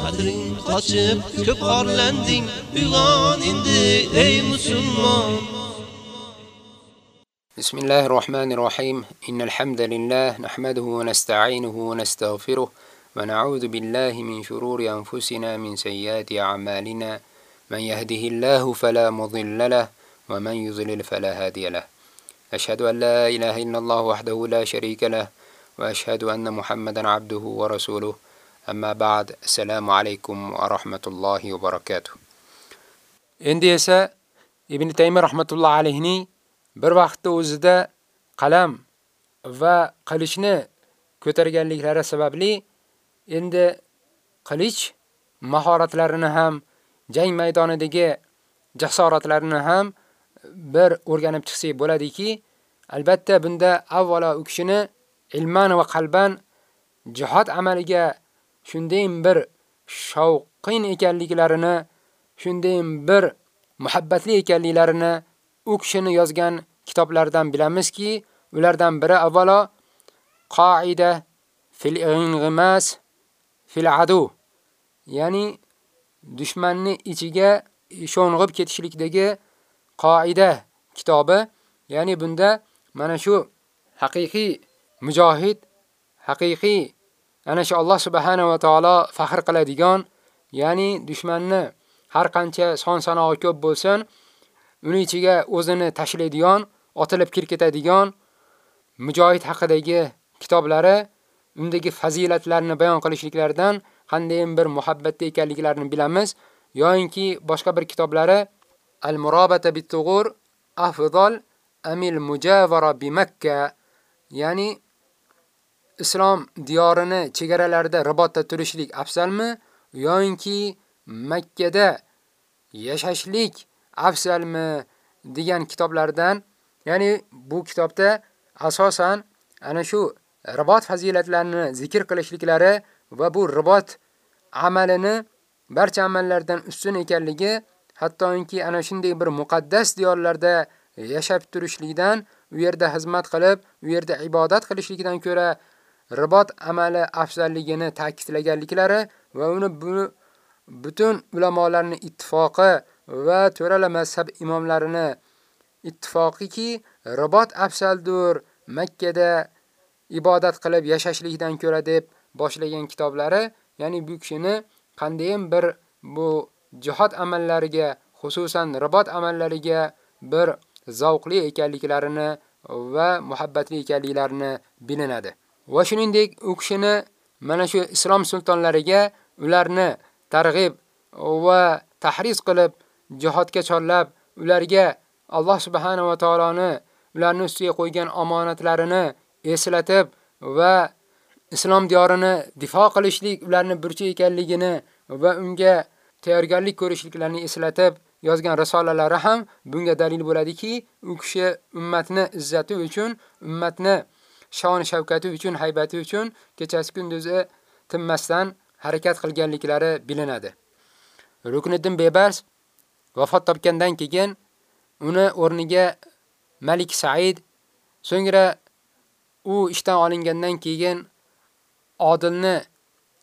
Qadring qochib ko'p orlanding uyg'on endi ey musulmon بسم الله الرحمن الرحيم إن الحمد لله نحمده ونستعينه ونستغفره ونعوذ بالله من شرور أنفسنا من سيئات أعمالنا من يهده الله فلا مضل له ومن يضلل فلا هادي له أشهد أن لا إله إلا الله وحده لا شريك له وأشهد أن محمدا عبده ورسوله Amma ba'd. Assalomu alaykum va rahmatullohi va barakatuh. Endi esa Ibn Taymiy rahmatullohi alayhining bir vaqtda o'zida qalam va qilichni ko'targanliklari sababli endi qilich mahoratlarini ham jang maydonidagi jasoratlarini ham bir o'rganib chiqsak bo'ladiki, albatta bunda avvalo u kishini ilman va qalban jihad amaliga shunday bir shavqin ekanliklarini, shunday bir muhabbatli ekanliklarini u kishini yozgan kitoblardan bilamizki, ulardan biri avvalo Qoida fil ing'imas fil adu, ya'ni dushmanni ichiga sho'ng'ib ketishlikdagi qoida kitobi, ya'ni bunda mana shu haqiqiy mujohid, haqiqiy ana shu Alloh subhanahu va taolo faxr qiladigan, ya'ni dushmanni har qancha son sanog'i ko'p bo'lsin, uni ichiga o'zini tashlaydigan, otilib kirib ketadigan mujohid haqidagi kitoblari undagi fazilatlarni bayon qilishliklaridan qanday bir muhabbatda ekanliklarini bilamiz, yoinki boshqa bir kitoblari Al-Murabata bit-Tughur afdal amil mujavara bi Makka, ya'ni islom diyorini chegaralarida ribotda turishlik afzalmi yoinki Makkada yashashlik afzalmi degan kitoblardan, ya'ni bu kitobda asosan ana shu ribot fazilatlarini zikr qilishliklari va bu ribot amalini barcha amallardan ustun ekanligi, hattoki ana shunday bir muqaddas diyorlarda yashab turishlikdan, u yerda xizmat qilib, u yerda ibodat qilishlikdan ko'ra ribot amali afzalligini ta'kidlaganliklari va uni butun ulamolarning ittifoqi va to'rala mazhab imomlarini ittifoqiki ribot afzaldur Makkada ibodat qilib yashashlikdan ko'ra deb boshlagan kitoblari, ya'ni bu kishini qanday bir bu jihad amallariga, xususan ribot amallariga bir zavqli ekanliklarini va muhabbatli ekanliklarini bilinadi. Va shuningdek, u kishini mana shu islom sultonlariga ularni targ'ib va tahriz qilib, jihodga chorlab, ularga Alloh subhanahu va taoloni ularni ustiga qo'ygan omonatlarini eslatib va islom diyorini difo qilishlik ularni burchi ekanligini va unga tayyorgarlik ko'rishliklarini eslatib yozgan risolalari ham bunga dalil bo'ladiki, u kishi ummatni izzati uchun, ummatni shon shavkati uchun, haybati uchun kechasi kunduzi tinmasdan harakat qilganliklari bilinadi. Rukniddin Bebars vafot topgandan keyin uni o'rniga Malik Said, so'ngra u ishdan olingandan keyin Odilni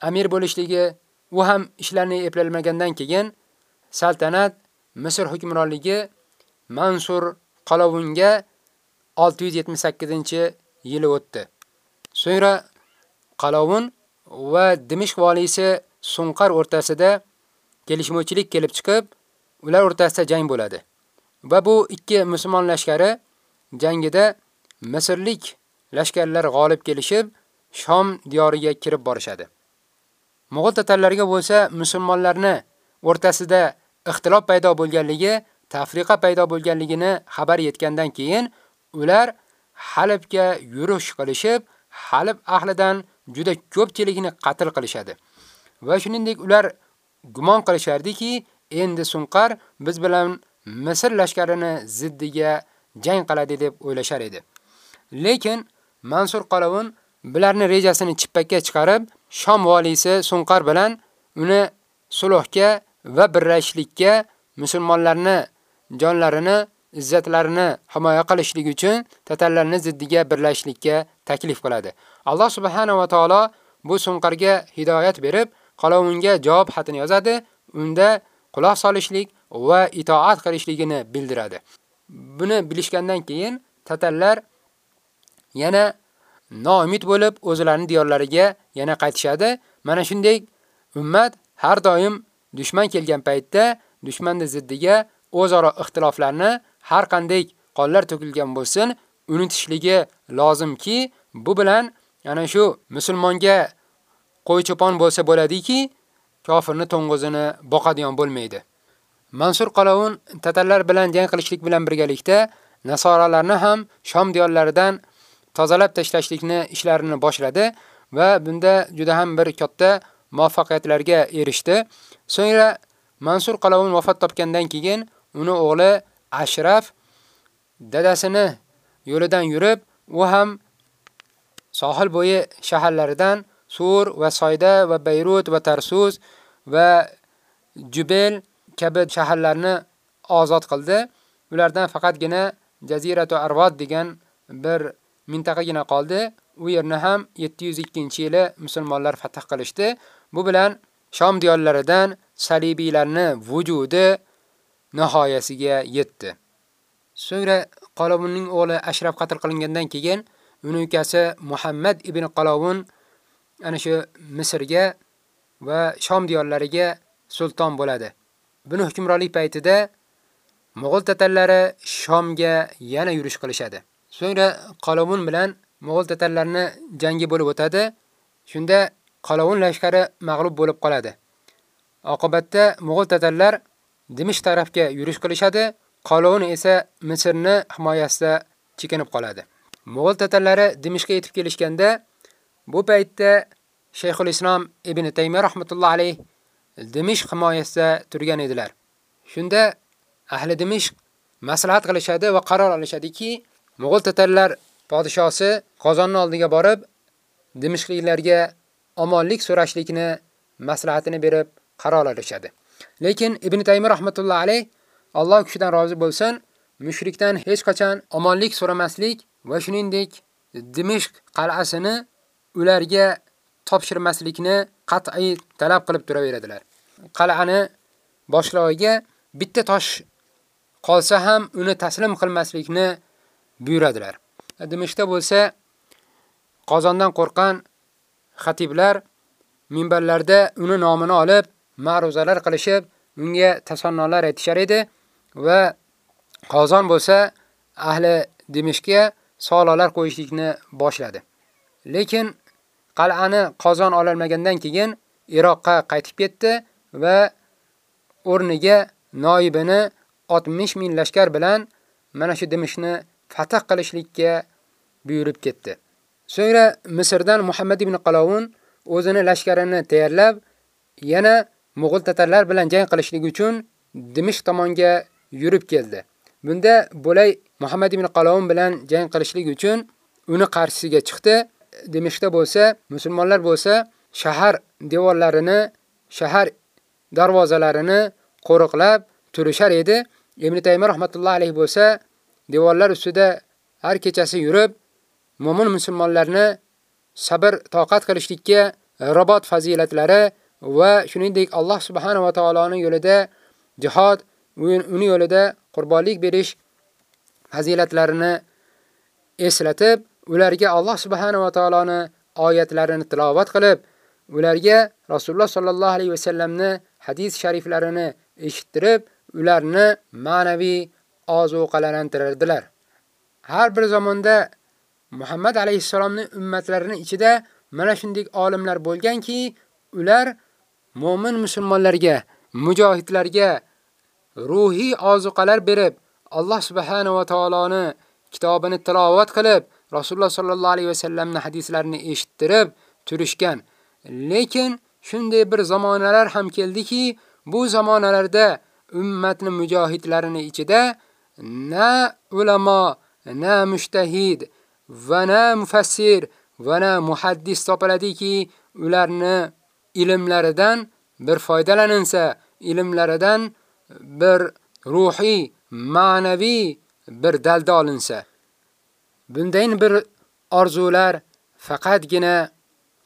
amir bo'lishligi, u ham ishlarni eplalmagandan keyin saltanat Misr hukmronligi Mansur Qalovunga 678 yili o'tdi. So'ngra Qalovun va Dimishq valisi Sunqar o'rtasida kelishmovchilik kelib chiqib, ular o'rtasida jang bo'ladi. Va bu ikki musulmon lashkari jangida Misrlik lashkarlar g'olib kelishib, Shom diyoriga kirib borishadi. Mo'g'ul tatarlariga bo'lsa musulmonlarni o'rtasida ixtilof paydo bo'lganligi, tafriqa paydo bo'lganligini xabar yetgandan keyin ular Halabga yurish qilishib, Halab ahlidan juda ko'pchiligini qatl qilishadi. Va shuningdek ular gumon qilishardiki, endi Sunqar biz bilan Misr lashkarini ziddiga jang qiladi deb o'ylashar edi. Lekin Mansur Qalavun bularni rejasini chippakka chiqarib, Sham valisi Sunqar bilan uni sulhga va birlashishlikka musulmonlarni jonlarini, izzatlarini himoya qilishlik uchun tatarlarni ziddiga birlashishlikka taklif qiladi. Alloh subhanahu va taolo bu Sunqarga hidoyat berib, qalovunga javob xatini yozadi. Unda quloq solishlik va itoat qilishligini bildiradi. Buni bilishgandan keyin tatarlar yana noumid bo'lib o'zlarining diyorlariga yana qaytishadi. Mana shunday ummat har doim dushman kelgan paytda dushmanning ziddiga o'zaro ixtiloflarni har qanday qonlar to'kilgan bo'lsin, unutishligi lozimki, bu bilan yana shu musulmonga qo'y cho'pon bo'lsa bo'ladiki, kofirni to'ng'izini boqadigan bo'lmaydi. Mansur Qalavun tatarlar bilan jang qilishlik bilan birgalikda nasoralarni ham Shom diyorlaridan tozalab tashlashlikni ishlarini boshladi va bunda juda ham bir katta muvaffaqiyatlarga erishdi. So'ngra Mansur Qalavun vafot topgandan keyin uni o'g'li Ashraf dadasini yo'lidan yurib, u ham sohil bo'yi shaharlaridan Sur va Soyda va Beyrut va Tarsus va Jubel kabi shaharlarni ozod qildi. Ulardan faqatgina Jaziratu Arvad degan bir mintaqagina qoldi. U yerni ham 702-yili musulmonlar fath qilishdi. Bu bilan Sham diyorlaridan salibiylarni vujudi nihoyasiga yetdi. So'ngra Qalovunning o'g'li Ashraf qatl qilingandan keyin uning ukasi Muhammad ibn Qalovun ana shu Misrga va Shom diyorlariga sulton bo'ladi. Buni hukmronlik paytida Mo'g'ul tatarlari Shomga yana yurish qilishadi. So'ngra Qalovun bilan Mo'g'ul tatarlarini jangi bo'lib o'tadi. Shunda Qalovun lashkari mag'lub bo'lib qoladi. Oqibatda Mo'g'ul tatarlar Dimish tarafga yurish qilishadi, Qolovun esa Misrni himoyasida chekinib qoladi. Mo'g'ul tatarlari Dimishga yetib kelishganda, bu paytda Shayxul Islom ibn Taymiy rahmatullohi alayh Dimishq himoyasida turgan edilar. Shunda ahli Dimishq maslahat qilishadi va qaror olishadiki, Mo'g'ul tatarlar podshosi Qozonning oldiga borib, Dimishqliklarga omonlik so'rashlikni maslahatini berib qaror olishadi. Lekin Ibn Taymiy rahmatullohi alayh Alloh kishidan rozi bo'lsin, mushrikdan hech qachon omonlik so'ramaslik va shuningdek Dimishq qal'asini ularga topshirmaslikni qat'iy talab qilib turaveradilar. Qal'ani boshlig'iga bitta tosh qolsa ham uni taslim qilmaslikni buyuradilar. Dimishqda bo'lsa Qozondan qo'rqan xatiblar minbarlarda uni nomini olib ma'ruzalar qilishib, unga tasannolar aytishar edi va Qozon bo'lsa ahli Dimishqga sololar qo'yishlikni boshladi. Lekin qal'ani Qozon ololmagandan keyin Iroqqa qaytib ketdi va o'rniga noibini 60 ming lashkar bilan mana shu Dimishqni fath qilishlikka buyurib ketdi. So'ngra Misrdan Muhammad ibn Qalovun o'zini lashkarini tayyorlab, yana Mo'g'ul tatarlar bilan jang qilishlik uchun Dimishq tomonga yurib keldi. Bunda Bo'lay Muhammad ibn Qalavun bilan jang qilishlik uchun uni qarshisiga chiqdi. Dimishqda bo'lsa, musulmonlar bo'lsa, shahar devorlarini, shahar darvozalarini qo'riqlab turishar edi. Ibn Taymiy rahmatullohi alayhi bo'lsa, devorlar ustida har kechasi yurib, mo'min musulmonlarni sabr, toqat qilishlikka robot fazilatlari va shuningdek Alloh subhanahu va taoloning yo'lida jihad, uni yo'lida qurbonlik berish fazilatlarini eslatib, ularga Alloh subhanahu va taoloning oyatlarini tilovat qilib, ularga Rasululloh sallallohu alayhi va sallamni hadis shariflarini eshittirib, ularni ma'naviy ozuqalantirardilar. Har bir zamonda Muhammad alayhisalomning ummatlarining ichida mana shunday olimlar bo'lganki, ular mu'min musulmonlarga, mujohidlarga ruhiy ozuqalar berib, Alloh subhanahu va taoloni kitobini tilovat qilib, Rasululloh sallallohu alayhi va sallamning hadislarini eshittirib turishgan. Lekin shunday bir zamonalar ham keldiki, Bu zamonalarda ummatni mujohidlarini ichida na ulamo, na mushtahid va na mufassir va na muhaddis topiladiki, ularni ilmlaridan bir foydalaninsa, ilmlaridan bir ruhiy, ma'naviy bir dalda olinsa. Bundayin bir orzular faqatgina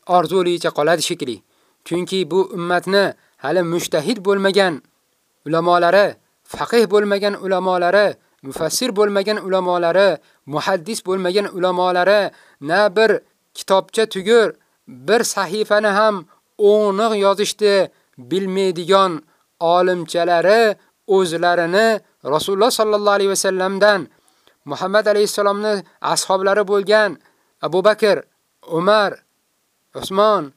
orzulicha qoladi shekli. Chunki bu ummatni hali mushtahid bo'lmagan ulamolari, faqih bo'lmagan ulamolari, mufassir bo'lmagan ulamolari, muhaddis bo'lmagan ulamolari na bir kitobcha tugur, bir sahifani ham o'niq yozishdi. Bilmaydigan olimchalari o'zlarini Rasululloh sallallohu alayhi vasallamdan Muhammad alayhisalomni ashablari bo'lgan Abu Bakr, Umar, Usmon,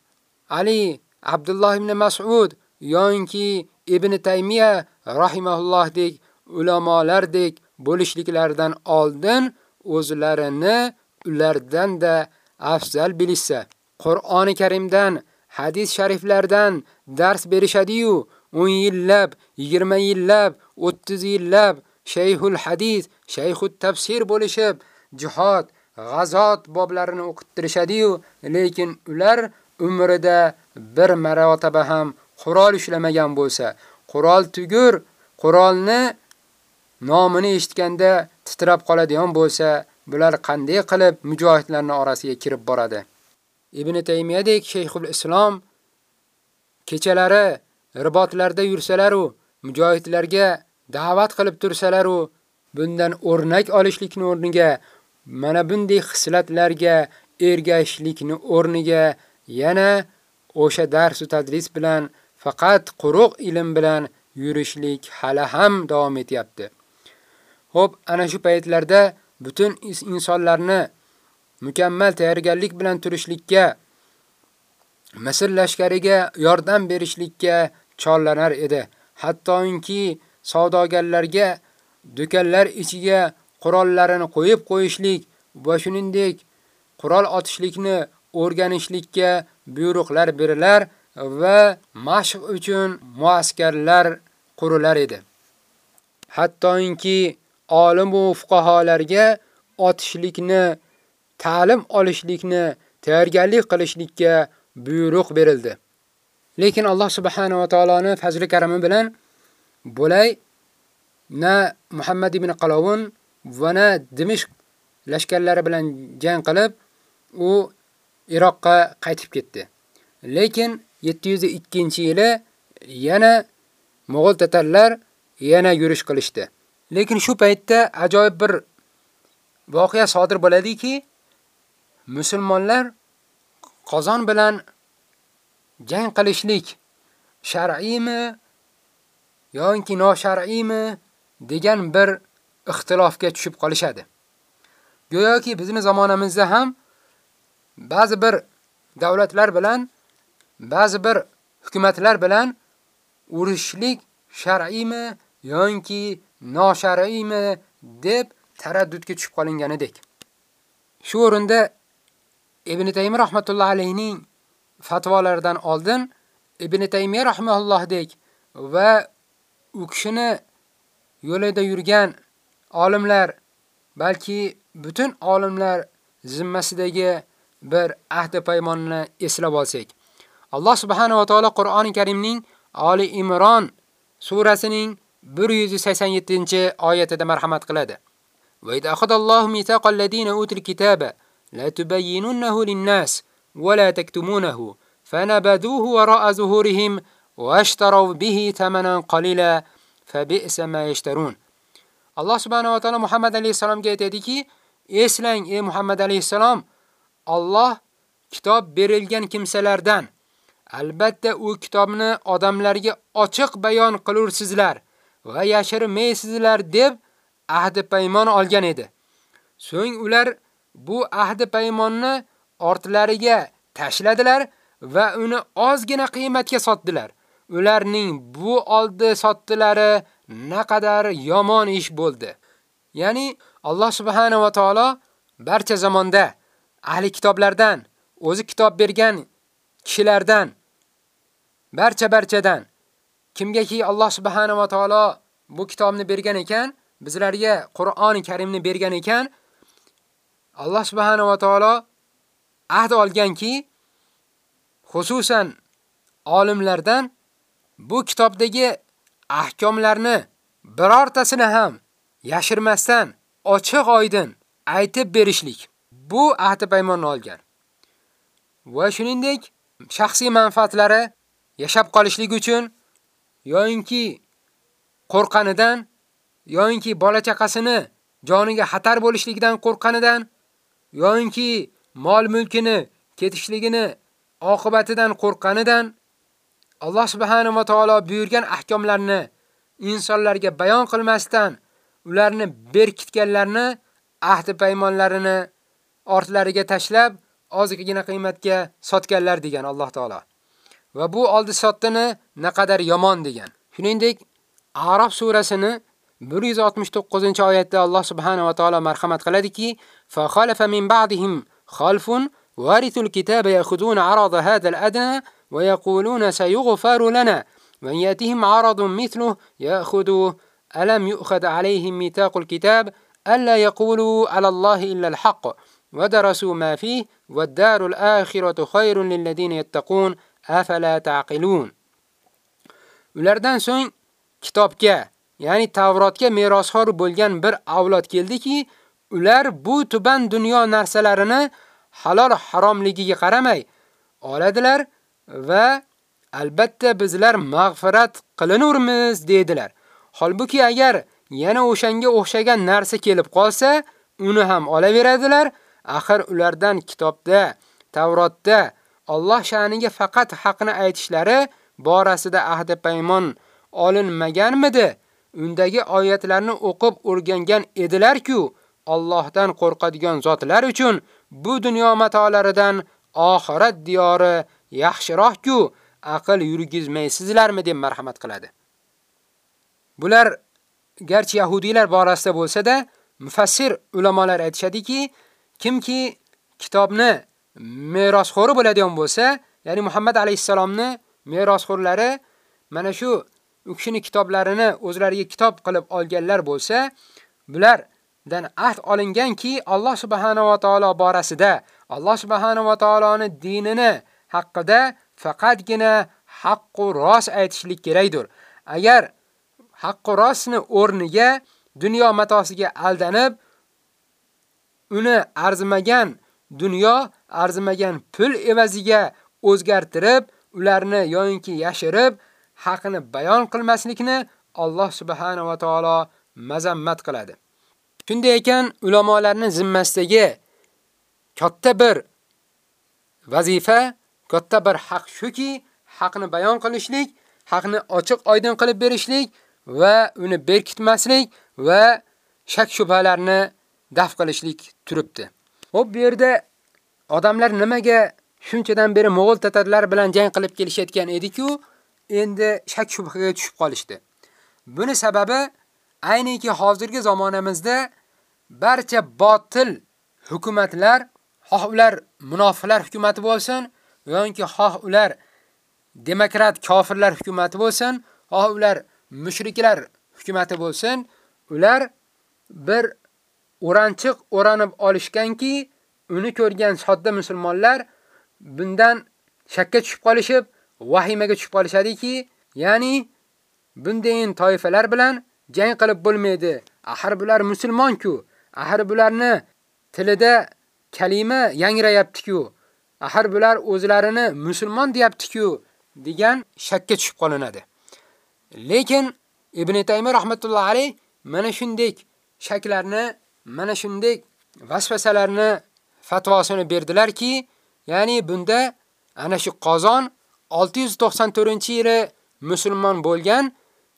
Ali, Abdulloh ibn Mas'ud yoki Ibn Taymiya rahimahullohdek ulamolardek bo'lishliklaridan oldin o'zlarini ulardan da afzal bilishsa, Qur'oni Karimdan, hadis shariflardan dars berishadi-yu, 10 yillab, 20 yillab, 30 yillab shayxul hadis, shayxut tafsir bo'lishib, jihad, g'azot boblarini o'qittirishadi-yu, lekin ular umrida bir marotaba ham qurol ishlamagan bo'lsa, qurol tugur, qurolni nomini eshitganda titrab qoladigan bo'lsa, bular qanday qilib mujohidlarning orasiga kirib boradi? Ibn Taymiyadek Shayxul Islom kechalari ribotlarda yursalar u, mujohidlarga da'vat qilib tursalar u, bundan o'rnak olishlikni o'rniga mana bunday xislatlarga ergashishlikni o'rniga yana o'sha dars va tadris bilan faqat quruq ilm bilan yurishlik hali ham davom etyapti. Xo'p, ana shu paytlarda butun insonlarni mukammal tayyorgarlik bilan turishlikka Misr lashkariga yordam berishlikka chorlanar edi. Hattoki savdogarlarga do'konlar ichiga qurollarini qo'yib qo'yishlik va shuningdek qurol otishlikni o'rganishlikka buyruqlar berilar va mashq uchun muaskarlar qurilar edi. Hattoki olim va fuqaholarga otishlikni, ta'lim olishlikni, tayyorgarlik qilishlikka buyruq berildi. Lekin Alloh subhanahu va taoloning fazli karami bilan bo'lay na Muhammad ibn Qalovun va na Dimishq lashkarlari bilan jang qilib, u Iroqqa qaytib ketdi. Lekin 702-yili yana Mo'g'ul tatarlar yana yurish qilishdi. Lekin shu paytda ajoyib bir voqea sodir bo'ladiki, musulmonlar Qozon bilan jang qilishlik shar'iymi yoki noshar'iymi degan bir ixtilofga tushib qolishadi. Go'yoki bizning zamonamizda ham ba'zi bir davlatlar bilan, ba'zi bir hukumatlar bilan urushlik shar'iymi yoki noshar'iymi deb taraddudga tushib qolinganidek. Shu o'rinda Ibn Taymiyya rahmatullohi alayhining fatvolaridan oldin Ibn Taymiya rahmatullohdek va u kishini yo'lida yurgan olimlar, balki butun olimlar zimmasidagi bir ahd paymonni eslab olsak. Alloh subhanahu va taolo Qur'oni Karimning Ali Imron surasining 187-oyatida marhamat qiladi. Va idza akhadallohu mithaqal ladina utul kitaba la tubayyinunnahu lin-nas ولا تكتمونه فنبذوه وراء ظهورهم واشتروا به ثمنا قليلا فبئس ما يشترون alloh subhanahu va taolo muhammad alayhissalomga aytadiki eslang ey muhammad alayhissalom Alloh kitob berilgan kimsalardan albatta u kitobni odamlarga ochiq bayon qilursizlar va yashirmaysizlar deb ahdi paymon olgan edi. So'ng ular bu ahdi paymonni ortlariga tashladilar va uni ozgina qiymatga sotdilar. Ularning bu oldi sotdilari naqadar yomon ish bo'ldi. Ya'ni Alloh subhanahu va taolo barcha zamonda ahli kitoblardan, o'zi kitob bergan kishilardan barcha-barchadan kimgaki Alloh subhanahu va taolo bu kitobni bergan ekan, bizlarga Qur'oni Karimni bergan ekan, Alloh subhanahu va taolo ahd olganki, xususan olimlardan bu kitobdagi ahkomlarni birortasini ham yashirmasdan ochiq oydin aytib berishlik. Bu ahd paymonni olgan. Va shuningdek, shaxsiy manfaatlari yashab qolishlik uchun yoinki qo'rqanidan yoinki bola chaqasini joniga xatar bo'lishligidan qo'rqanidan yoinki mol mulkini ketishligini oqibatidan qo'rqqanidan Alloh subhanahu va taolo buyurgan ahkomlarni insonlarga bayon qilmasdan ularni berkitganlarni ahdi paymonlarini ortlariga tashlab ozgina qiymatga sotganlar degan Alloh taolo. Va bu oldi sotdini naqadar yomon degan. Shuningdek, Araf surasini 169-oyatda Alloh subhanahu va taolo marhamat qiladiki, "Fa khalafa min ba'dihim khalfun warithul kitaba yakhuduna arada hadha al-adna va yaquluna sayughfaru lana va yatihim aradun mithluhu ya'khuduhu alam yu'khad alayhim mithaqul kitab alla yaqulu ala Allohi illa al-haqq va darasu ma fihi wad-daru al-akhiratu khayrun lil ladina yattaqun afala taqilun. Ulardan so'ng kitobga, ya'ni Tavrotga merosxo'r bo'lgan bir avlod keldiki, ular bu tuban dunyo narsalarini halol haromligiga qaramay oladilar va albatta bizlar mag'firat qilinurmiz dedilar. Holbuki agar yana o'shanga o'xshagan narsa kelib qolsa, uni ham olaveradilar. Axir ulardan kitobda, Tavrotda Alloh sha'niga faqat haqni aytishlari borasida ahd paymon olinmaganmidi? Undagi oyatlarni o'qib o'rgangan edilar-ku, Allohdan qo'rqadigan zotlar uchun bu dunyo matolaridan oxirat diyori yaxshiroq-ku, aql yurgizmaysizlarmi deb marhamat qiladi. Bular garchi yahudiylar borasida bo'lsa-da, mufassir ulamolar aytishadiki, kimki kitobni merosxo'ri bo'ladigan bo'lsa, ya'ni Muhammad alayhisalomni merosxo'rlari mana shu u kishini kitoblarini o'zlariga kitob qilib olganlar bo'lsa, bulardan ahd olinganki, Alloh subhanahu va taolo borasida, Alloh subhanahu va taoloning dinini haqida faqatgina haqqu rost aytishlik kerakdir. Agar haqqu rostni o'rniga dunyo matosiga aldanib, uni arzimagan dunyo, arzimagan pul evaziga o'zgartirib, ularni yoyinki yashirib, haqini bayon qilmaslikni Alloh subhanahu va taolo mazammat qiladi. Shunday ekan, ulamolarning zimmasidagi katta bir vazifa, katta bir haq shuki, haqni bayon qilishlik, haqni ochiq oydin qilib berishlik va uni berkitmaslik va shak shubhalarni daf qilishlik turibdi. Xo'p, bu yerda odamlar nimaga shunchadan beri Mo'g'ul tatarlar bilan jang qilib kelishayotgan edi-ku, endi shak shubhaga tushib qolishdi. Buni sababi ayniki hozirgi zamonamizda barcha botil hukumatlar, xoh ular munofiqlar hukumati bo'lsin, yoki xoh ular demokrat kofirlar hukumati bo'lsin, xoh ular mushriklar hukumati bo'lsin, ular bir o'ranchiq o'ranib olishganki, uni ko'rgan sodda musulmonlar bundan shakka tushib qolishib, vahimaga tushib qolishadiki, ya'ni bundayin toifalar bilan jang qilib bo'lmaydi. Axir bular musulmon-ku. Axir bularni tilida kalima yangrayapti-ku. Axir bular o'zlarini musulmon deyapti-ku degan shakka tushib qolinadi. Lekin Ibn Taymiy rahmatullohi alayh mana shunday shaklarni, mana shunday vasvasalarni fatvosini berdilarki, ya'ni bunda ana shu Qozon 694-yili musulmon bo'lgan,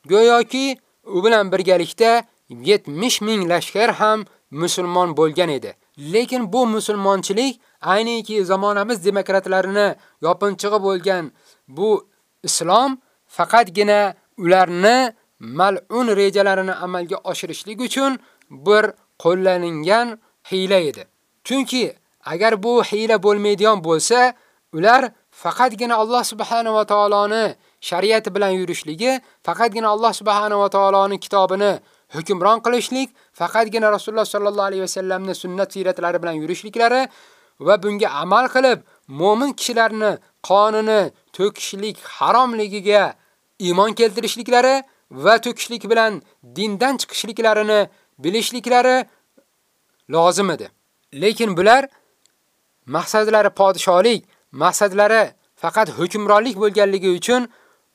go'yoki u bilan birgalikda 70 ming lashkar ham musulmon bo'lgan edi. Lekin bu musulmonchilik ayniki zamonamiz demokratlarini yopinchig'i bo'lgan bu islom faqatgina ularni mal'un rejalarini amalga oshirishlik uchun bir qo'llanilgan hiyla edi. Chunki agar bu hiyla bo'lmaydigan bo'lsa, ular faqatgina Alloh subhanahu va taoloni shariati bilan yurishligi, faqatgina Alloh subhanahu va taoloning kitobini hukmron qilishlik, faqatgina Rasululloh sallallohu alayhi va sallamning sunnat siratlari bilan yurishliklari va bunga amal qilib, mu'min kishilarni qonini to'kishlik haromligiga iymon keltirishliklari va to'kishlik bilan dindan chiqishliklarini bilishliklari lozim edi. Lekin bular maqsadlari podshohlik, maqsadlari faqat hukmronlik bo'lganligi uchun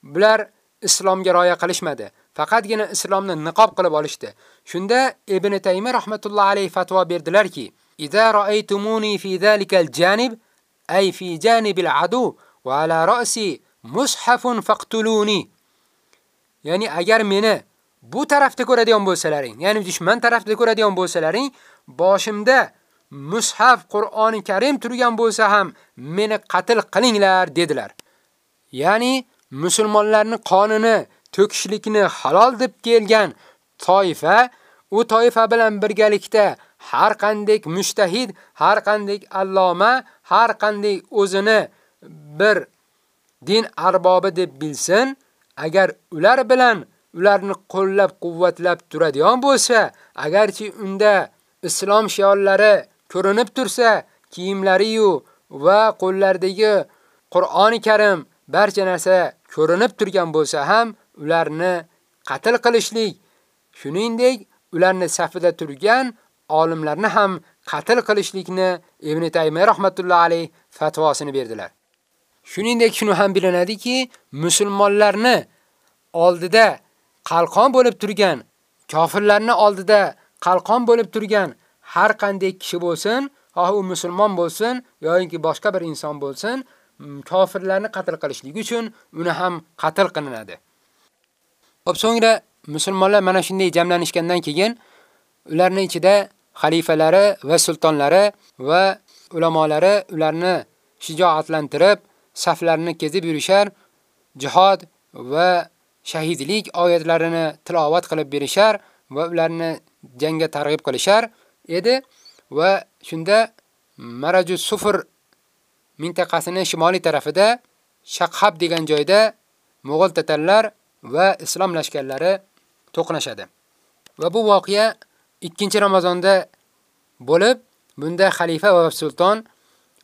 bular islomga rioya qilishmadi. Faqatgina islomni niqob qilib olishdi. Shunda Ibn Taymiy rahmatullohi alayhi fatvo berdilarki: "Idza ra'aytumuni fi zalikal janib, ay fi janibil adu va ala ra'si mushafun faqtuluni." Ya'ni agar meni bu tarafda ko'radigan bo'lsalaring, ya'ni dushman tarafda ko'radigan bo'lsalaring, boshimda mushaf Qur'oni Karim turgan bo'lsa ham meni qatl qilinglar dedilar. Ya'ni musulmonlarning qonini to'kishlikni halol deb kelgan toifa u toifa bilan birgalikda har qanday mushtahid, har qanday alloma, har qanday o'zini bir din arbobi deb bilsin, agar ular bilan ularni qo'llab-quvvatlab turadigan bo'lsa, agarchi unda islom shiorlari ko'rinib tursa, kiyimlari-yu va qo'llaridagi Qur'oni Karim barcha narsa ko'rinib turgan bo'lsa ham ularni qatl qilishlik, shuningdek ularni safida turgan olimlarni ham qatl qilishlikni Ibn Taymiy rahmatullohi alayh fatvosini berdilar. Shuningdek shuni ham bilinadiki, musulmonlarni oldida qalqon bo'lib turgan, kofirlarni oldida qalqon bo'lib turgan har qanday kishi bo'lsin, xoh u musulmon bo'lsin yoki boshqa bir inson bo'lsin, kofirlarni qatl qilishlik uchun uni ham qatl qilinadi. Xo'p, so'ngra musulmonlar mana shunday jamlanishgandan keyin ularning ichida xalifalari va sultonlari va ulamolari ularni shijoatlantirib, saflarini kezib yurishar, jihad va shahidlik oyatlarini tilovat qilib berishar va ularni jangga targ'ib qilishar edi va shunda Maraju Sufr mintaqasining shimoliy tarafida Shaqhab degan joyda Mo'g'ul tatarlar va islom lashkarlari to'qnashadi. Va bu voqea 2-Ramazonda bo'lib, bunda xalifa va sulton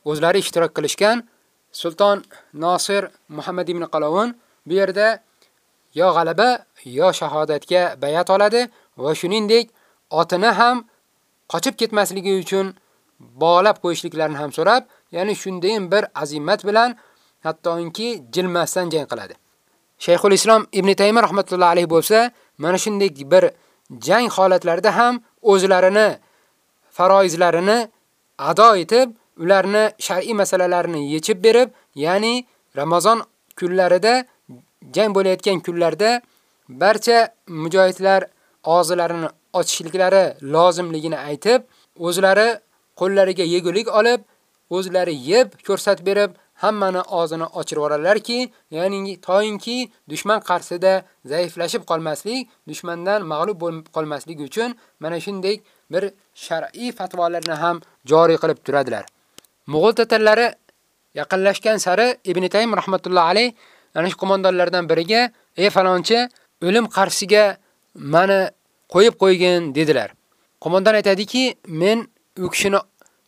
o'zlari ishtirok qilishgan. Sulton Nosir Muhammad ibn Qalovun bu yerda yo g'alaba, yo shahodatga bayat oladi va shuningdek otini ham qochib ketmasligi uchun bog'lab qo'yishliklarini ham so'rab, ya'ni shunday bir azimat bilan hattoki jilmasdan jang qiladi. Shayxul Islom Ibn Taymiy rahmatullohi alayhi bo'lsa, mana shunday bir jang holatlarida ham o'zlarini faroizlarini ado etib, ularni shar'iy masalalarini yechib berib, ya'ni Ramazon kunlarida jang bo'layotgan kunlarda barcha mujohidlar og'zlarini ochishliklari lozimligini aytib, o'zlari qo'llariga yegulik olib, o'zlari yeb ko'rsat berib, hammani og'zini ochirib yuborarlarki, ya'ni toyinki dushman qarshisida zaiflashib qolmaslik, dushmandan mag'lub bo'lib qolmaslik uchun mana shunday bir shar'iy fatvolarni ham joriy qilib turadilar. Mo'g'ul tatarlari yaqinlashgan sari Ibn Taym rahmatullohi alayh ana shu qo'mondonlardan biriga, "Ey falonchi, o'lim qarshisiga meni qo'yib qo'ygin" dedilar. Qo'mondan aytadiki, "Men u kishini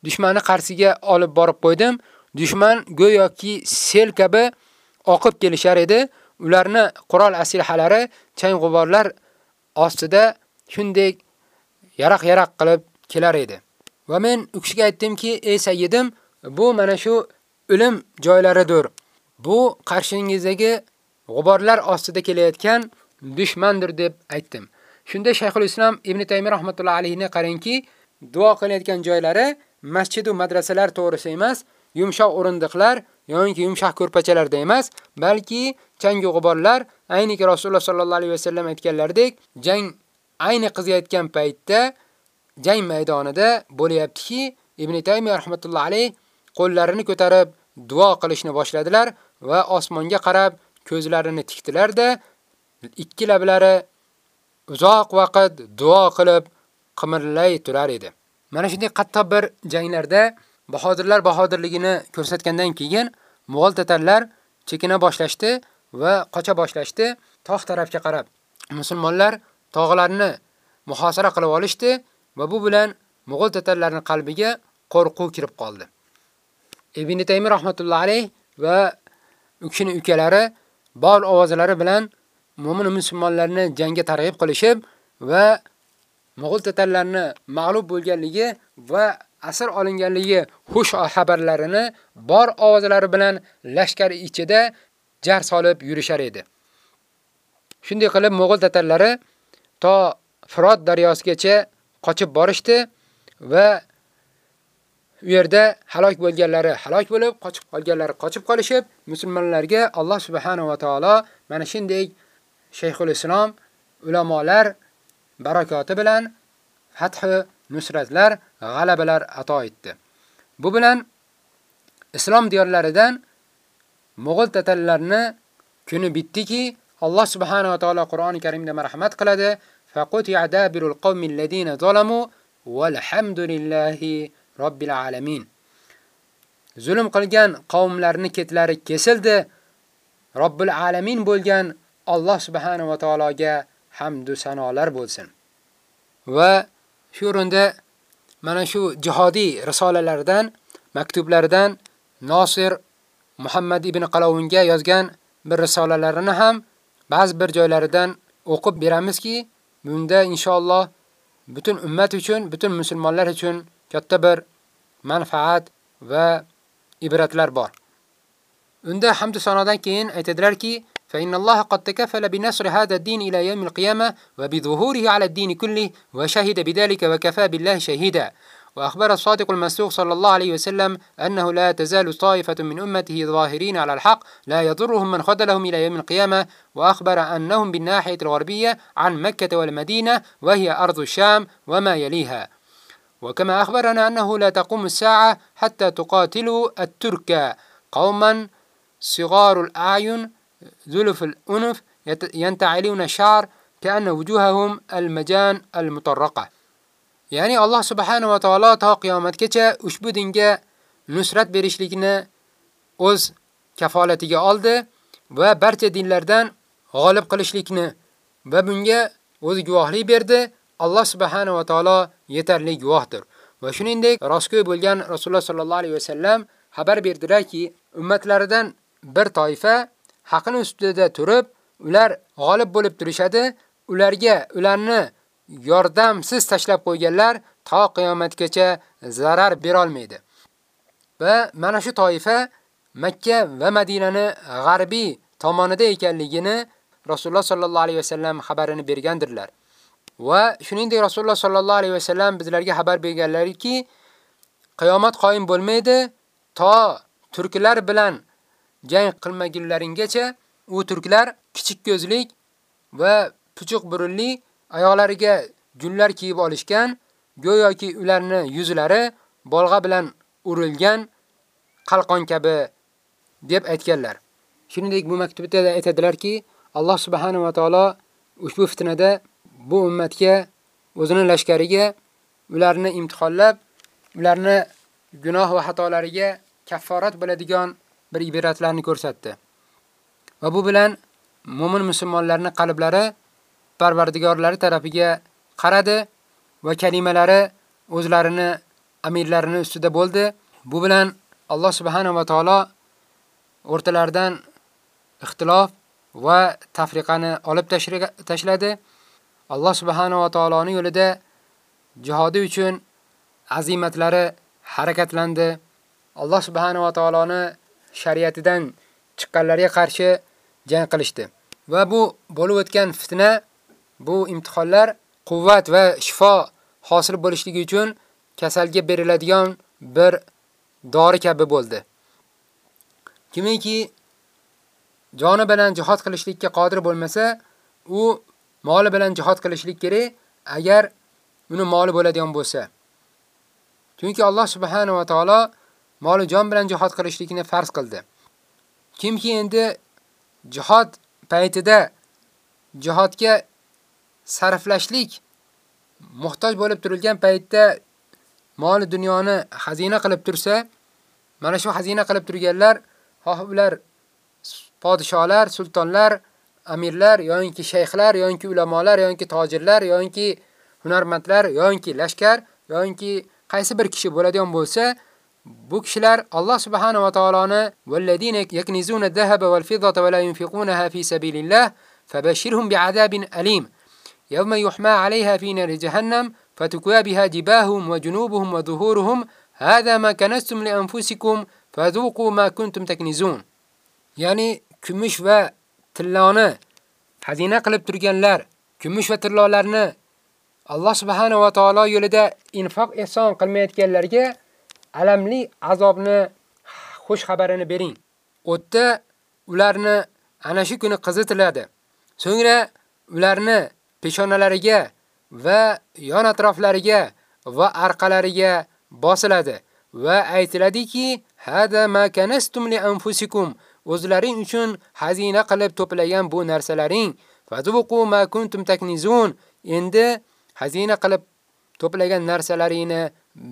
dushmani qarshisiga olib borib qo'ydim. Dushman go'yoki sel kabi oqib kelishar edi. Ularni qurol asilhalari chang-g'uborlar ostida shunday yaraq-yaraq qilib kelar edi. Va men u kishiga aytdimki, "Ey sayyidim, bu mana shu o'lim joylaridir. Bu qarshingizdagi g'uborlar ostida kelayotgan dushmandir" deb aytdim. Shunda Shayxul Islom Ibn Taymiy rahmatullohi alayhi qarangki, duo qilayotgan joylari masjid va madrasalar to'g'risi emas, yumshoq o'rindiqlar yoki yumshoq ko'rpachalarda emas, balki changi g'uborlar, ayniki Rasululloh sallallohu alayhi vasallam aytganlaridek, jang ayni qizayotgan paytda jang maydonida bo'layaptiki, Ibn Taymiy rahmatullohi alayh qo'llarini ko'tarib duo qilishni boshladilar va osmonga qarab ko'zlarini tikdilarda ikki lablari uzoq vaqt duo qilib qimirlay turar edi. Mana shunday qattiq bir janglarda bahodirlar bahodirligini ko'rsatgandan keyin Mo'g'ul tatarlar chekina boshlashdi va qocha boshlashdi tog' tarafga qarab. Musulmonlar tog'larni muhosara qilib olishdi va bu bilan Mo'g'ul tatarlarining qalbiga qo'rquv kirib qoldi. Ibn Taymiy rahmatullohi alayh va u kishining ukalari bor ovozlari bilan mo'min musulmonlarni jangga targ'ib qilishib va Mo'g'ul tatarlarni mag'lub bo'lganligi va asir olinganligi xush xabarlarini bor ovozlari bilan lashkar ichida jar solib yurishar edi. Shunday qilib Mo'g'ul tatarlari to Firot daryosigacha qochib borishdi va u yerda halok bo'lganlari halok bo'lib, qochib qolganlari qochib qolishib, musulmonlarga Alloh subhanahu va taolo mana shunday Shayxul Islom ulamolar barakoti bilan fathi, nusratlar, g'alabalar ato etdi. Bu bilan islom diyorlaridan Mo'g'ul tatallarni kuni bitdiki, Alloh subhanahu va taolo Qur'oni Karimda marhamat qiladi: "Faquti'a dabirul qawmil ladina zalamu walhamdulillahi robbil alamin." Zulm qilgan qavmlarning ketlari kesildi. Robbil alamin bo'lgan Alloh subhanahu va taologa hamd va sanolar bo'lsin. Va shu o'rinda mana shu jihodiy risolalardan, maktublaridan Nosir Muhammad ibn Qalovunga yozgan bir risolalarini ham ba'zi bir joylaridan o'qib beramizki, bunda inshaalloh butun ummat uchun, butun musulmonlar uchun katta bir manfaat va ibratlar bor. Unda hamd sanodan keyin aytadilarki, فإن الله قد تكفل بنصر هذا الدين إلى يوم القيامة وبظهوره على الدين كله وشهد بذلك وكفى بالله شهيدا. وأخبر الصادق المسوق صلى الله عليه وسلم أنه لا تزال طائفة من أمته ظاهرين على الحق لا يضرهم من خذلهم إلى يوم القيامة. وأخبر أنهم بالناحية الغربية عن مكة والمدينة وهي أرض الشام وما يليها. وكما أخبرنا أنه لا تقوم الساعة حتى تقاتلوا الترك قوما صغار الأعين ذلف الأنف ينتعلون الشعر كأن وجوههم المجان المطرقة ya'ni Alloh subhanahu va taolo to qiyomatgacha ushbu dinga nusrat berishlikni o'z kafolatiga oldi va barcha dinlardan g'olib qilishlikni va bunga o'z guvohlik berdi. Alloh subhanahu va taolo yetarli guvohdir. Va shuningdek, rostgo'y bo'lgan Rasululloh sallallohu alayhi va sallam xabar berdilarki, ummatlaridan bir toifa haqini ustida turib, ular g'olib bo'lib turishadi. Ularga ularni yordamsiz tashlab qo'yganlar to qiyomatgacha zarar bera olmaydi. Va mana shu toifa Makka va Madinani g'arbiy tomonida ekanligini Rasululloh sallallohu alayhi vasallam xabarini bergandirlar. Va shuningdek Rasululloh sallallohu alayhi vasallam bizlarga xabar berganlarki, qiyomat qoyim bo'lmaydi to turklar bilan jang qilmagunlaringacha u turklar kichik ko'zlik va puchuq burunli oyoqlariga gullar kiyib olishgan, go'yoki ularni yuzlari bolg'a bilan urilgan qalqon kabi deb aytganlar. Shuningdek bu maktubda aytadilarki, Alloh subhanahu va taolo ushbu fitnada bu ummatga o'zini lashkariga ularni imtihonlab, ularni gunoh va xatolariga kafforat bo'ladigan bir ibratlarni ko'rsatdi. Va bu bilan mu'min musulmonlarning qalblari Parvardigorlari tarafiga qaradi va kalimalari o'zlarini amirlarini ustida bo'ldi. Bu bilan Alloh subhanahu va taolo o'rtalaridan ixtilof va tafriqani olib tashladi. Alloh subhanahu va taoloning yo'lida jihodi uchun azimatlari harakatlandi. Alloh subhanahu va taoloni shariatidan chiqqanlarga qarshi jang qilishdi. Va bu bo'lib o'tgan fitna, bu imtihonlar quvvat va shifo hosil bo'lishligi uchun kasalga beriladigan bir dori kabi bo'ldi. Kimiki joni bilan jihad qilishlikka qodir bo'lmasa, u moli bilan jihad qilishlik kerak, agar uni moli bo'ladigan bo'lsa. Chunki Alloh subhanahu va taolo moli jon bilan jihad qilishlikni farz qildi. Kimki endi jihad paytida jihadga sarflashlik muhtoj bo'lib turilgan paytda moli dunyoni xazina qilib tursa, mana shu xazina qilib turganlar, xoh ular podsholar, sultonlar, amirlar yoki shayxlar yoki ulamolar yoki tojirlar yoki hunarmandlar yoki lashkar yoki qaysi bir kishi bo'ladigan bo'lsa, bu kishilar Alloh subhanahu va taoloni vallazina yaknizuna adh-dhahaba wal-fiddata wa la yunfiqunaha fi sabilillah fabashshirhum bi'adabin alim yawma yuhma 'alayha fi nar jahannam fatukwa biha jibahum wa junubuhum wa dhuhuruhum hadha ma kanastum li anfusikum fadhuqu ma kuntum taknizun ya'ni kumush va tilloni xazina qilib turganlar kumush va tillolarni Alloh subhanahu va taolo yo'lida infoq ehson qilmayotganlarga alamli azobni xush xabarini bering. O'tda ularni ana shu kuni qizitiladi. So'ngra ularni peshonalariga va yon atroflariga va orqalariga bosiladi va aytiladiki, hada ma kanastum li anfusikum o'zlaring uchun xazina qilib to'plagan bu narsalaring fadhuqu ma kuntum taknizun endi xazina qilib to'plagan narsalaringni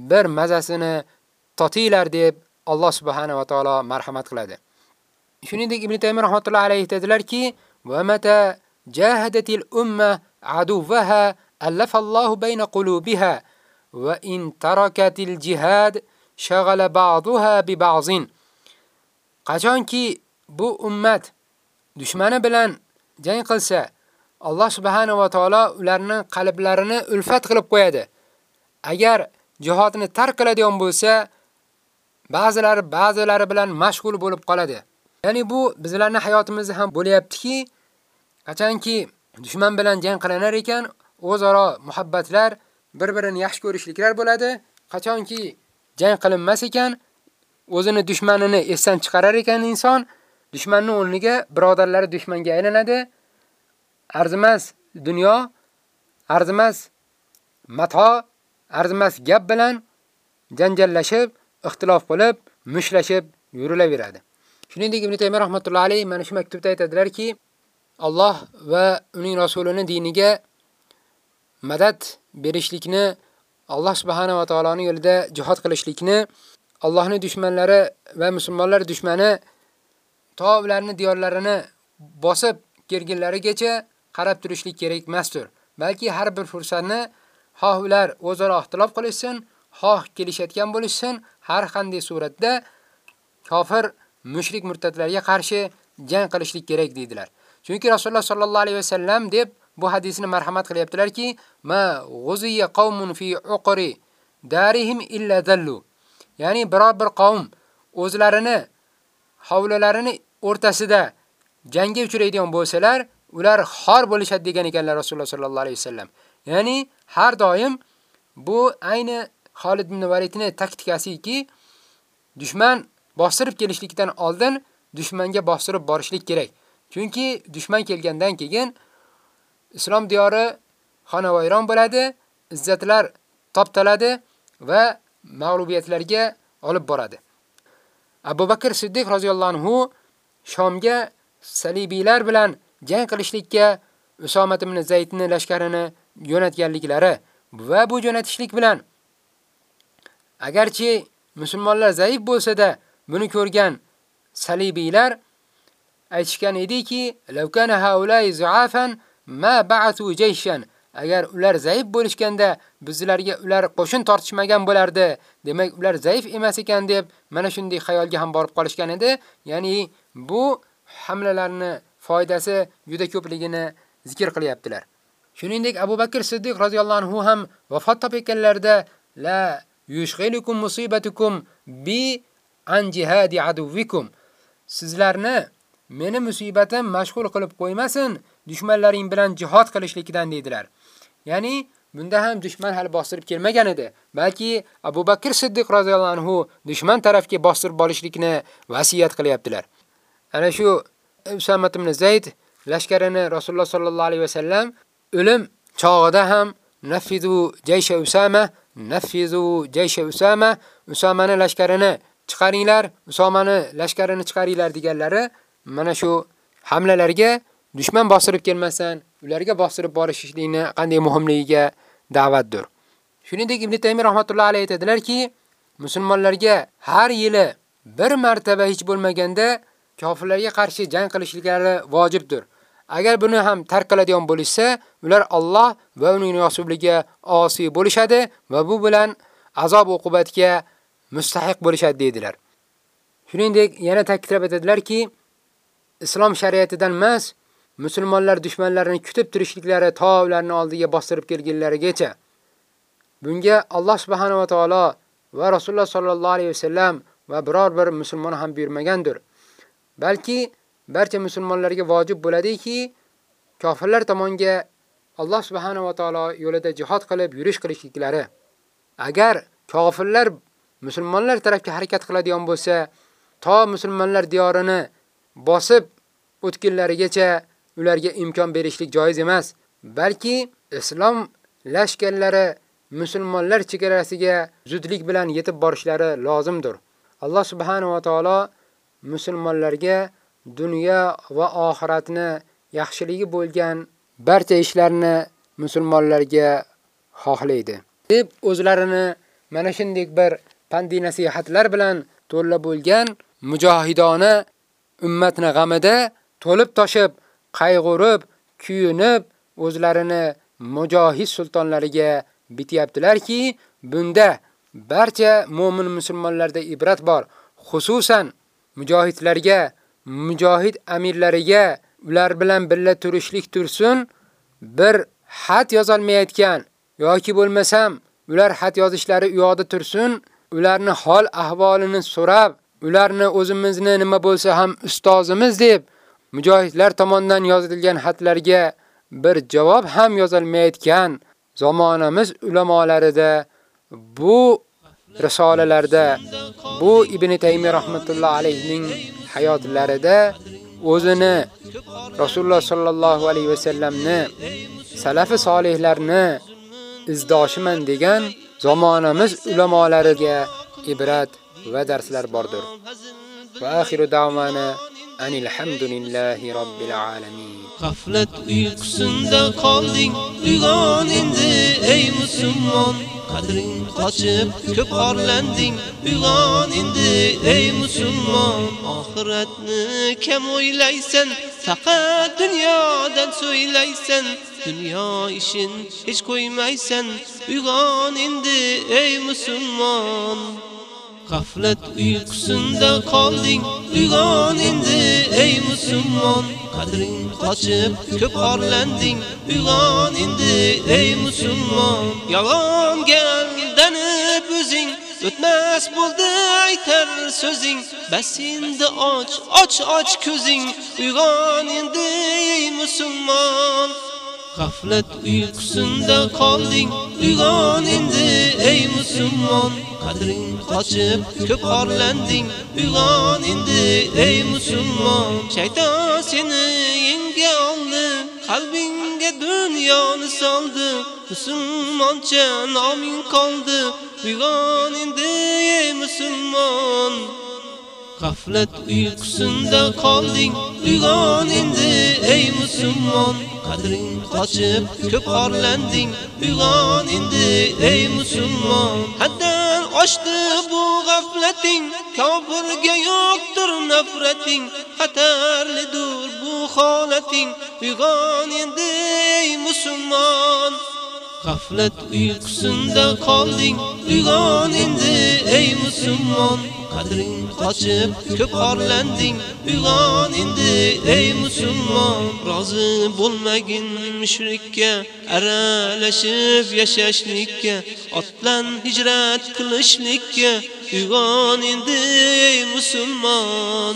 bir mazasini totinglar deb Alloh subhanahu va taolo marhamat qiladi. Shuningdek Ibn Taymiy rahmatullohi alayhi aytadilarki, "Va mata jahadatil umma aduwaha allafa Alloh bayna qulubiha va in tarakatil jihad shaghala ba'daha bi ba'zin." Qachonki bu ummat dushmani bilan jang qilsa, Alloh subhanahu va taolo ularning qalblarini ulfat qilib qo'yadi. Agar jihodni tark qiladigan bo'lsa, ba'zilari ba'zilari bilan mashg'ul bo'lib qoladi. Ya'ni bu bizlarning hayotimizda ham bo'layaptiki, qachonki dushman bilan jang qilinar ekan, o'zaro muhabbatlar, bir-birini yaxshi ko'rishliklar bo'ladi. Qachonki jang qilinmas ekan, o'zini dushmanini esdan chiqarar ekan inson, dushmanning o'rniga birodarlari dushmanga aylanadi. Arzimas dunyo, arzimas mato, arzimas gap bilan janjallashib, ixtilof qilib, mushlashib yurilaveradi. Shuningdek Ibn Taymiyah rahmatullohi alayhi mana shu maktubda aytadilar-ki, Alloh va uning rasulining diniga madad berishlikni, Alloh subhanahu va taoloning yo'lida jihad qilishlikni Allohning dushmanlari va musulmonlar dushmani to ularning diyorlarini bosib kelgunlarigacha qarab turishlik kerak emasdir. Balki har bir fursatni xoh ular o'zaro ixtilof qilishsin, xoh kelishayotgan bo'lishsin, har qanday suratda kofir, mushrik murtadlarga qarshi jang qilishlik kerak deydilar. Chunki Rasululloh sallallohu alayhi vasallam deb bu hadisni marhamat qilyaptilarki, ma g'uziya qaumun fi uqri darihim illa dallu. Ya'ni biror bir qavm o'zlarini hovlalarini o'rtasida jangga uchraydigan bo'lsalar, ular xor bo'lishadi degan ekanlar Rasululloh sallallohu alayhi vasallam. Ya'ni har doim bu ayni Xolid ibn Validning taktikasiki, dushman bostirib kelishlikdan oldin dushmanga bostirib borishlik kerak. Chunki dushman kelgandan keyin islom diyori xonavayron bo'ladi, izzatlar toptaladi va mag'lubiyatlarga olib boradi. Abu Bakr Siddiq roziyallohu anhu Shomga salibiylar bilan jang qilishlikka Usomat ibn Zaydning lashkarini jo'natganliklari va bu jo'natishlik bilan agarchi musulmonlar zaif bo'lsa-da, buni ko'rgan salibiylar aytishgan ediki, "Law kana haulai zu'afan ma ba'athu jayshan." Agar ular zaif bo'lishganda, bizlarga ular qo'shin tortishmagan bo'lardi. Demak, ular zaif emas ekan deb mana shunday xayolga ham borib qolishgan edi. Ya'ni bu hamlalarni foydasi juda ko'pligini zikr qilyaptilar. Shuningdek Abu Bakr Siddiq roziyallohu anhu ham vafot topganlarida la yushghilukum musibatukum bi an jihadi aduvikum. Sizlarni meni musibatim mashg'ul qilib qo'ymasin, dushmanlaring bilan jihad qilishlikdan dedilar. Ya'ni bunda ham dushman hali bostirib kelmagan edi. Balki Abu Bakr Siddiq roziyallohu anhu dushman tarafga bostirib borishlikni vasiyat qilyaptilar. Ana shu Usamat ibn Zayd lashkarini Rasululloh sallallohu alayhi vasallam o'lim chog'ida ham nafidu jaysha Usama, nafizu jaysha Usama, Usamani lashkarini chiqaringlar, Usamani lashkarini chiqaringlar deganlari mana shu hamlalarga dushman bostirib kelmasdan ularga bostirib borishlikni qanday muhimligiga da'vatdir. Shuningdek Ibn Taymiyah rahmatullohi alayhi aytadilarki, musulmonlarga har yili bir martaba hech bo'lmaganda kofirlarga qarshi jang qilishliklari vojibdir. Agar buni ham tark qiladigan bo'lsa, ular Alloh va uning rasuliga osiy bo'lishadi va bu bilan azob uqubatga mustahiq bo'lishadi dedilar. Shuningdek, yana ta'kidlab aytadilarki, islom shariatidan emas, musulmonlar dushmanlarini kutib turishliklari to ularning oldiga bostirib kelganlarigacha. Bunga Alloh subhanahu va taolo va Rasululloh sollallohu alayhi vasallam va biror bir musulmon ham buyurmagandir. Balki barcha musulmonlarga vojib bo'ladiki, kofirlar tomonga Alloh subhanahu va taolo yo'lida jihad qilib yurish qilishliklari. Agar kofirlar musulmonlar tarafga harakat qiladigan bo'lsa, to musulmonlar diyorini bosib o'tkinlarigacha ularga imkon berishlik joiz emas, balki islom lashkarlari musulmonlar chegarasiga zudlik bilan yetib borishlari lozimdir. Alloh subhanahu va taolo musulmonlarga dunyo va oxiratni yaxshiligi bo'lgan barcha ishlarni musulmonlarga xohlaydi. deb o'zlarini mana shunday bir pandi nasihatlar bilan to'la bo'lgan mujohidona ummatni g'amida to'lib toshib, qayg'urib, kuyunib o'zlarini mujohid sultonlariga bityaptilarki, bunda barcha mu'min musulmonlarda ibrat bor. Xususan mujohidlarga mujohid amirlariga ular bilan birga turishlik tursin, bir xat yozolmayotgan yoki bo'lmasam ular xat yozishlari uyoqda tursin, ularni hol ahvolini so'rab, ularni o'zimizni nima bo'lsa ham ustozimiz deb mujohidlar tomonidan yozilgan xatlarga bir javob ham yozolmayotgan zamonamiz ulamolarida bu risolalarda bu Ibn Taymiy rahmatullohi alayhining hayotlarida o'zini Rasululloh sallallohu alayhi va sallamni salafi solihlarni izdoshiman degan zamonamiz ulamolariga ibrat va darslar bordir. Va oxiru da'vana ani alhamdulillahi robbil alamin. G'aflat uyqusinda qolding, uyg'on endi ey musulmon. qadring qochib ko'p orlanding uyg'on endi ey musulmon oxiratni kam o'ylaysan faqat dunyodan so'ylaysan dunyo ishin hech qo'ymaysan uyg'on endi ey musulmon G'aflat uyqusinda qolding, uyg'on endi ey musulmon. Qadring qochib, ko'p orlanding, uyg'on endi ey musulmon. Yolg'onga aldanib o'zing o'tmas bo'ldi aytar so'zing. Bas endi och, och och ko'zing, uyg'on endi ey musulmon. G'aflat uyqusinda qolding, uyg'on endi ey musulmon. Qadring qochib, ko'p orlanding, uyg'on ey musulmon. Shayton seni yenga oldi, qalbingga dunyoni soldi. Musulmoncha noming qoldi, uyg'on endi ey musulmon. G'aflat uyqusinda qolding, uyg'on endi ey musulmon. Qadring qochib, ko'p orlanding, uyg'on endi ey musulmon. Haddan oshdi bu g'aflating, kofirga yo'qdir nafrating, xatarlidir bu holating, uyg'on endi ey musulmon. G'aflat uyqusinda qolding, uyg'on endi ey musulmon. Qadring qochib, ko'p orlanding, uyg'on endi ey musulmon. Rozi bo'lmagin mushrikka, aralashib yashashlikka, otlan hijrat qilishlikka, uyg'on endi ey musulmon.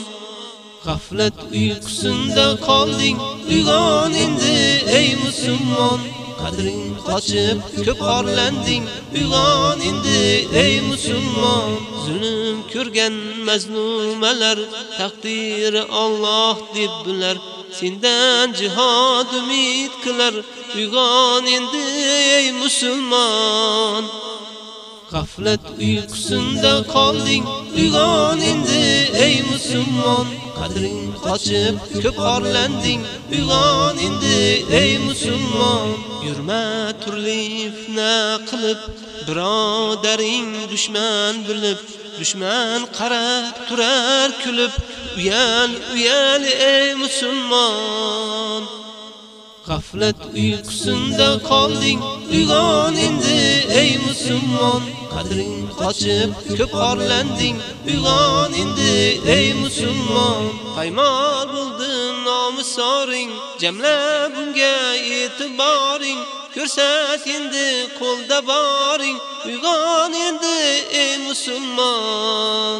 G'aflat uyqusinda qolding, uyg'on endi ey musulmon. Qadring qochib ko'p orlanding. Uyg'on endi ey musulmon. Zulm ko'rgan mazlumalar taqdiri Alloh deb bular sendan jihad umid qilar. Uyg'on endi ey musulmon. G'aflat uyqusinda qolding, uyg'on endi ey musulmon. Qadring qochib, ko'p orlanding, uyg'on endi ey musulmon. Yurma turli fitna qilib, birodaring dushman bilib, dushman qarab turar kulib, uyan, uyan ey musulmon. Gaflet uykusunda qolding, uyg'on endi ey musulmon. Qadring qochib, ko'p orlanding, uyg'on endi ey musulmon. Qaymol bo'ldin nomusoring, jamla bunga e'tiboring. Ko'rsat endi qo'lda boring, uyg'on endi ey musulmon.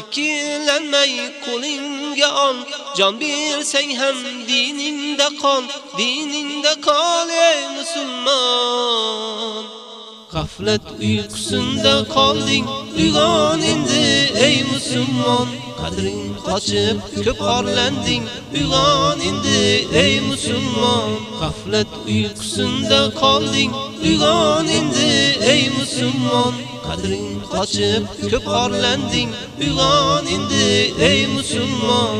ikkilanmay qo'lingga ol jon bersang ham diningda qol diningda qol ey musulmon Gaflet uykusunda qolding uyg'on endi ey musulmon qadring qochib ko'p orlanding uyg'on ey musulmon Gaflet uykusunda qolding uyg'on endi ey musulmon qadring qochib ko'p orlanding uyg'on ey musulmon